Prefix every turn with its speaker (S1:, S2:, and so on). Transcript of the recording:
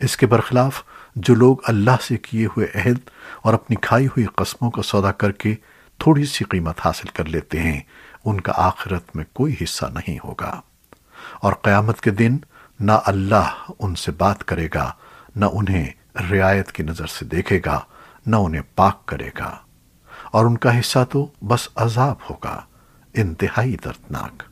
S1: اس کے برخلاف جو لوگ اللہ سے کیے ہوئے عہد اور اپنی کھائی ہوئی قسموں کا سودا کر کے تھوڑی سی قیمت حاصل کر لیتے ہیں، ان کا آخرت میں کوئی حصہ نہیں ہوگا۔ اور قیامت کے دن نہ اللہ ان سے بات کرے گا، نہ انہیں رعایت کی نظر سے دیکھے گا، نہ انہیں پاک کرے گا۔ اور ان کا حصہ تو بس عذاب ہوگا، انتہائی دردناک۔